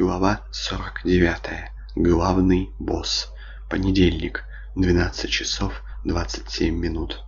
Глава 49. Главный босс. Понедельник. 12 часов 27 минут.